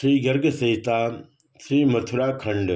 श्री गर्ग संहिता श्री मथुरा खंड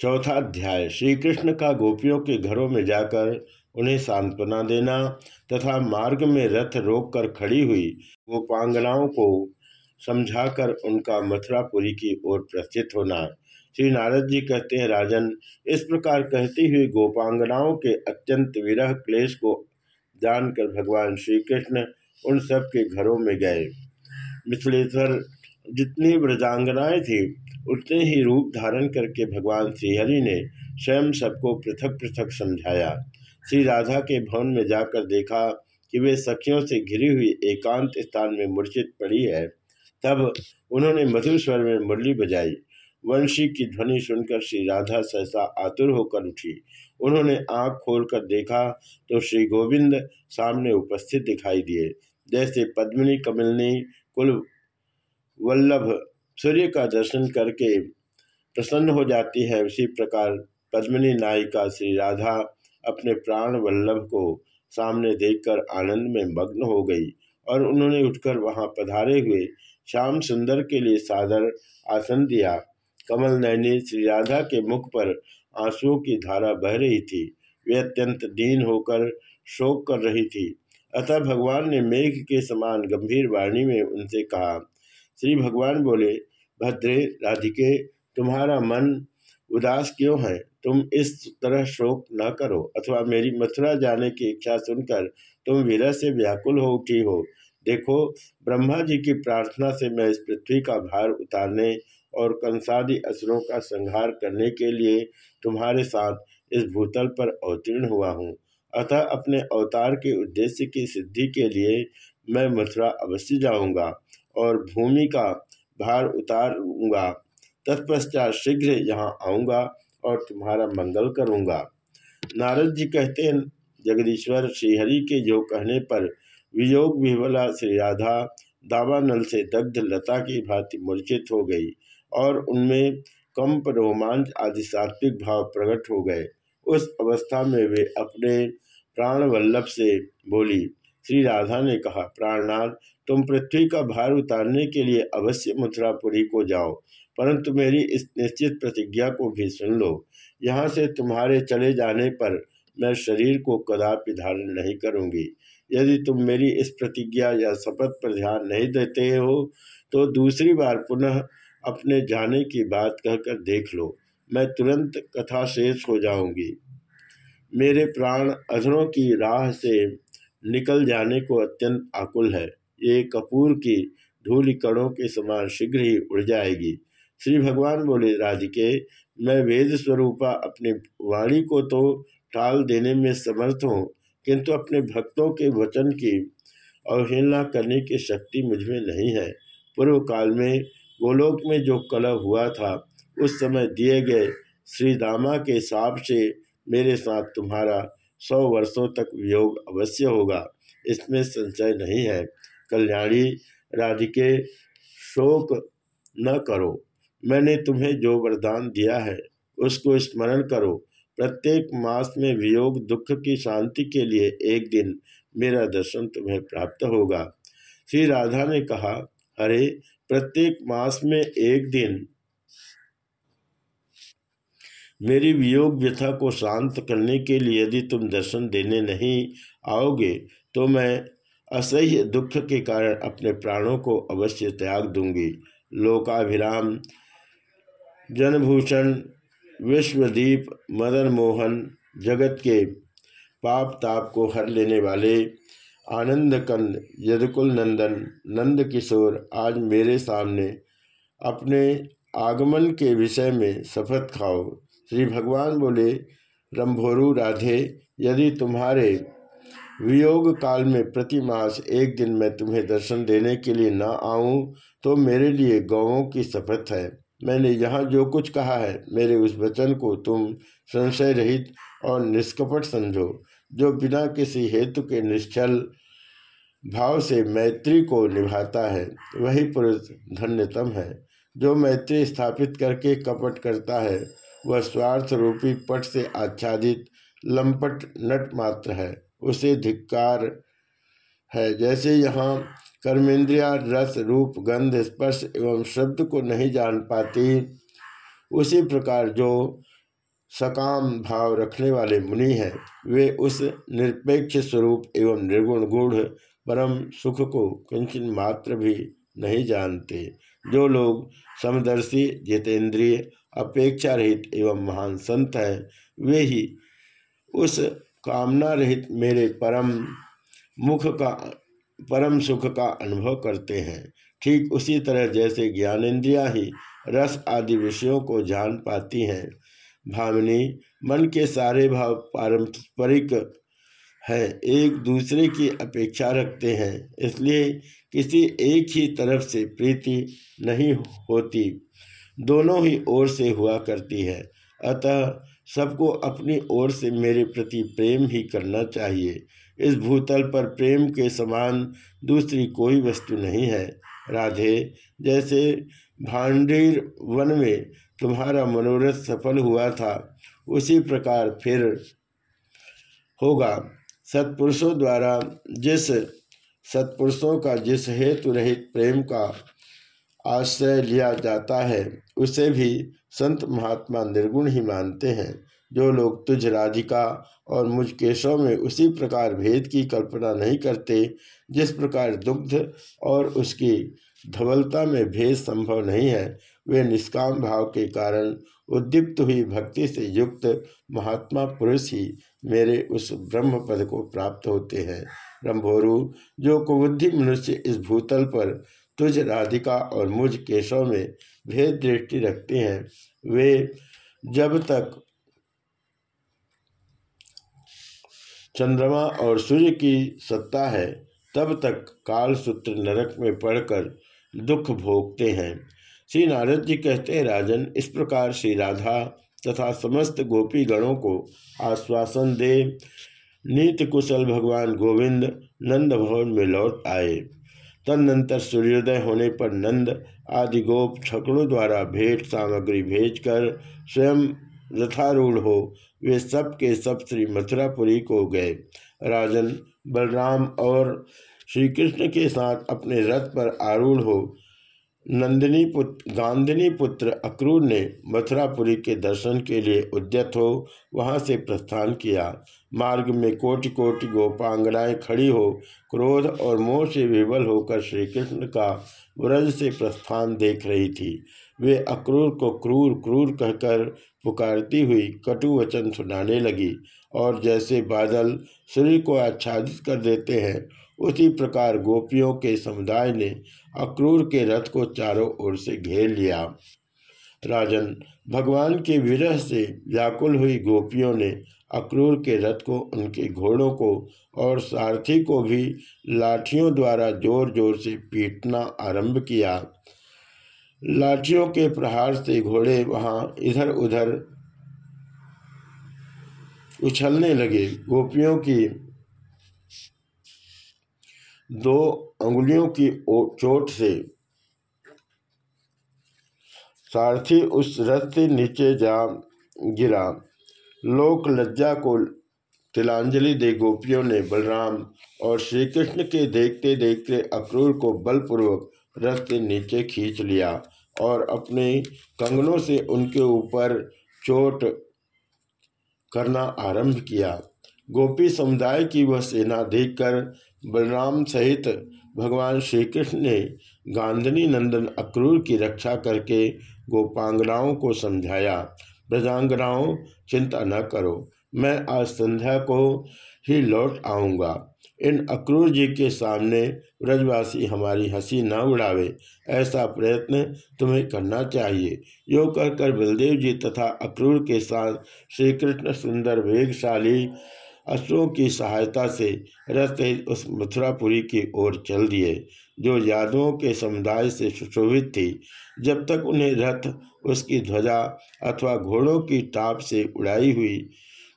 चौथा अध्याय श्री कृष्ण का गोपियों के घरों में जाकर उन्हें सांत्वना देना तथा मार्ग में रथ रोककर खड़ी हुई गोपांगनाओं को समझाकर उनका मथुरापुरी की ओर प्रस्थित होना। श्री नारद जी कहते हैं, राजन, इस प्रकार कहती हुई गोपांगनाओं के अत्यंत विरह क्लेश को जानकर भगवान श्री कृष्ण उन सब के घरों में गए। मिथिलेश्वर जितनी व्रजांगनाएँ थी, उतने ही रूप धारण करके भगवान श्रीहरि ने स्वयं सबको पृथक पृथक समझाया। श्री राधा के भवन में जाकर देखा कि वे सखियों से घिरी हुई एकांत स्थान में मूर्छित पड़ी है। तब उन्होंने मधुर स्वर में मुरली बजाई। वंशी की ध्वनि सुनकर श्री राधा सहसा आतुर होकर उठी। उन्होंने आँख खोलकर देखा तो श्री गोविंद सामने उपस्थित दिखाई दिए। जैसे पद्मिनी, कमलनी, कुल वल्लभ सूर्य का दर्शन करके प्रसन्न हो जाती है। उसी प्रकार पद्मिनी नायिका श्री राधा अपने प्राण वल्लभ को सामने देखकर आनंद में मग्न हो गई और उन्होंने उठकर वहाँ पधारे हुए श्याम सुंदर के लिए सादर आसन दिया। कमल नैनी श्री राधा के मुख पर आंसुओं की धारा बह रही थी। वे अत्यंत दीन होकर शोक कर रही थी। अतः भगवान ने मेघ के समान गंभीर वाणी में उनसे कहा श्री भगवान बोले, भद्रे राधिके, तुम्हारा मन उदास क्यों है? तुम इस तरह शोक न करो, अथवा मेरी मथुरा जाने की इच्छा सुनकर तुम वीर से व्याकुल हो उठी हो। देखो, ब्रह्मा जी की प्रार्थना से मैं इस पृथ्वी का भार उतारने और कंसादी असुरों का संहार करने के लिए तुम्हारे साथ इस भूतल पर अवतीर्ण हुआ हूँ। अतः अपने अवतार के उद्देश्य की सिद्धि के लिए मैं मथुरा अवश्य जाऊँगा। और भूमि का भार उतारूँगा। तत्पश्चात शीघ्र यहाँ आऊँगा और तुम्हारा मंगल करूँगा। नारद जी कहते हैं, जगदीश्वर श्रीहरि के जो कहने पर वियोग विवला श्री राधा दावानल से दग्ध लता की भांति मूर्छित हो गई और उनमें कंप, रोमांच आदि सात्विक भाव प्रकट हो गए। उस अवस्था में वे अपने प्राणवल्लभ से बोली, श्री राधा ने कहा, प्राणनाथ तुम पृथ्वी का भार उतारने के लिए अवश्य मथुरापुरी को जाओ, परंतु मेरी इस निश्चित प्रतिज्ञा को भी सुन लो। यहाँ से तुम्हारे चले जाने पर मैं शरीर को कदापि धारण नहीं करूँगी। यदि तुम मेरी इस प्रतिज्ञा या शपथ पर ध्यान नहीं देते हो तो दूसरी बार पुनः अपने जाने की बात कहकर देख लो। मैं तुरंत कथा शेष हो जाऊँगी। मेरे प्राण अधरों की राह से निकल जाने को अत्यंत आकुल है। ये कपूर की धूल कणों के समान शीघ्र ही उड़ जाएगी। श्री भगवान बोले राधिके मैं वेद स्वरूपा अपनी वाणी को तो टाल देने में समर्थ हूँ, किंतु अपने भक्तों के वचन की अवहेलना करने की शक्ति मुझमें नहीं है। पूर्व काल में गोलोक में जो कलह हुआ था, उस समय दिए गए श्री दामा के साप से मेरे साथ तुम्हारा सौ वर्षों तक वियोग अवश्य होगा, इसमें संशय नहीं है। कल्याणी राधिके, शोक न करो। मैंने तुम्हें जो वरदान दिया है, उसको स्मरण करो। प्रत्येक मास में वियोग दुख की शांति के लिए एक दिन मेरा दर्शन तुम्हें प्राप्त होगा। श्री राधा ने कहा, अरे, प्रत्येक मास में एक दिन मेरी वियोग व्यथा को शांत करने के लिए यदि तुम दर्शन देने नहीं आओगे तो मैं असह्य दुख के कारण अपने प्राणों को अवश्य त्याग दूँगी। लोकाभिराम, जनभूषण, विश्वदीप, मदन मोहन, जगत के पाप ताप को हर लेने वाले आनंद कंद यदकुल नंदन नंद किशोर आज मेरे सामने अपने आगमन के विषय में शपथ खाओ। श्री भगवान बोले, रंभोरु राधे, यदि तुम्हारे वियोग काल में प्रति मास एक दिन मैं तुम्हें दर्शन देने के लिए न आऊँ तो मेरे लिए गौों की शपथ है। मैंने यहाँ जो कुछ कहा है, मेरे उस वचन को तुम संशय रहित और निष्कपट समझो, जो बिना किसी हेतु के निश्चल भाव से मैत्री को निभाता है, वही पुरुष धन्यतम है। जो मैत्री स्थापित करके कपट करता है, वह स्वार्थ रूपी पट से आच्छादित लंपट नट मात्र है। उसे धिक्कार है। जैसे यहाँ कर्मेंद्रिया रस रूप गंध स्पर्श एवं शब्द को नहीं जान पाती, उसी प्रकार जो सकाम भाव रखने वाले मुनि हैं, वे उस निरपेक्ष स्वरूप एवं निर्गुण गुण, परम सुख को किंचन मात्र भी नहीं जानते। जो लोग समदर्शी, जितेंद्रिय अपेक्षा रहित एवं महान संत हैं, वे ही उस कामना रहित मेरे परम मुख का, परम सुख का अनुभव करते हैं। ठीक उसी तरह जैसे ज्ञानेन्द्रिया ही रस आदि विषयों को जान पाती हैं। भावनी मन के सारे भाव पारंपरिक हैं, एक दूसरे की अपेक्षा रखते हैं, इसलिए किसी एक ही तरफ़ से प्रीति नहीं होती, दोनों ही ओर से हुआ करती है। अतः सबको अपनी ओर से मेरे प्रति प्रेम ही करना चाहिए। इस भूतल पर प्रेम के समान दूसरी कोई वस्तु नहीं है। राधे, जैसे भांडीर वन में तुम्हारा मनोरथ सफल हुआ था, उसी प्रकार फिर होगा। सत्पुरुषों द्वारा जिस सत्पुरुषों का जिस हेतु रहित प्रेम का आश्रय लिया जाता है। उसे भी संत महात्मा निर्गुण ही मानते हैं। जो लोग तुझ राधिका और मुझ केशव में उसी प्रकार भेद की कल्पना नहीं करते, जिस प्रकार दुग्ध और उसकी धवलता में भेद संभव नहीं है, वे निष्काम भाव के कारण उद्दीप्त हुई भक्ति से युक्त महात्मा पुरुष ही मेरे उस ब्रह्म पद को प्राप्त होते हैं। ब्रह्मोरु, जो कुबुद्धि मनुष्य इस भूतल पर तुझ राधिका और मुझ केशव में भेद दृष्टि रखते हैं। वे जब तक चंद्रमा और सूर्य की सत्ता है, तब तक काल सूत्र नरक में पढ़कर दुख भोगते हैं। श्री नारद जी कहते हैं, राजन, इस प्रकार श्री राधा तथा समस्त गोपी गणों को आश्वासन दे। नीत कुशल भगवान गोविंद नंद भवन में लौट आए। तदनंतर सूर्योदय होने पर नंद आदि गोप छकड़ों द्वारा भेंट सामग्री भेजकर स्वयं रथारूढ़ हो, वे सब के सब श्री मथुरापुरी को गए। राजन, बलराम और श्री कृष्ण के साथ अपने रथ पर आरूढ़ हो नंदिनी पुत्र गांधिनी पुत्र अक्रूर ने मथुरापुरी के दर्शन के लिए उद्यत हो, वहाँ से प्रस्थान किया। मार्ग में कोटि कोटि गोपांगनाएँ खड़ी हो, क्रोध और मोह से विवल होकर श्री कृष्ण का व्रज से प्रस्थान देख रही थी। वे अक्रूर को क्रूर क्रूर कहकर पुकारती हुई कटु वचन सुनाने लगी और जैसे बादल सूर्य को आच्छादित कर देते हैं उसी प्रकार गोपियों के समुदाय ने अक्रूर के रथ को चारों ओर से घेर लिया। राजन भगवान के विरह से व्याकुल हुई गोपियों ने अक्रूर के रथ को, उनके घोड़ों को और सारथी को भी लाठियों द्वारा ज़ोर ज़ोर से पीटना आरंभ किया। लाठियों के प्रहार से घोड़े वहाँ इधर उधर उछलने लगे। गोपियों की दो अंगुलियों की चोट से। सारथी उस रथ से नीचे जा गिरा। लोक लज्जा को तिलांजलि दे गोपियों ने बलराम और श्री कृष्ण के देखते देखते अक्रूर को बलपूर्वक रथ से नीचे खींच लिया और अपने कंगनों से उनके ऊपर चोट करना आरंभ किया। गोपी समुदाय की वह सेना देखकर बलराम सहित भगवान श्री कृष्ण ने गांधनी नंदन अक्रूर की रक्षा करके गोपांगनाओं को समझाया प्रजांगनाओं चिंता न करो, मैं आज संध्या को ही लौट आऊँगा। इन अक्रूर जी के सामने ब्रजवासी हमारी हँसी न उड़ावे, ऐसा प्रयत्न तुम्हें करना चाहिए। यो कहकर बलदेव जी तथा अक्रूर के साथ श्री कृष्ण सुंदर, वेगशाली अश्वों की सहायता से रथ उस मथुरापुरी की ओर चल दिए, जो यादवों के समुदाय से सुशोभित थी। जब तक उन्हें रथ, उसकी ध्वजा अथवा घोड़ों की टाप से उड़ाई हुई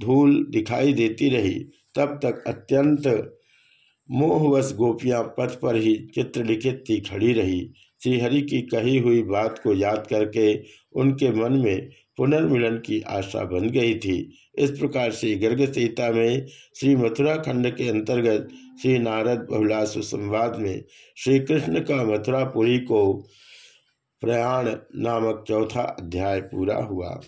धूल दिखाई देती रही, तब तक अत्यंत मोहवश गोपियाँ पथ पर ही चित्रलिखित थी, खड़ी रही। श्रीहरि की कही हुई बात को याद करके उनके मन में पुनर्मिलन की आशा बन गई थी। इस प्रकार श्री गर्ग सीता में श्री मथुरा खंड के अंतर्गत श्री नारद बहुलास संवाद में श्री कृष्ण का मथुरापुरी को प्रयाण नामक चौथा अध्याय पूरा हुआ।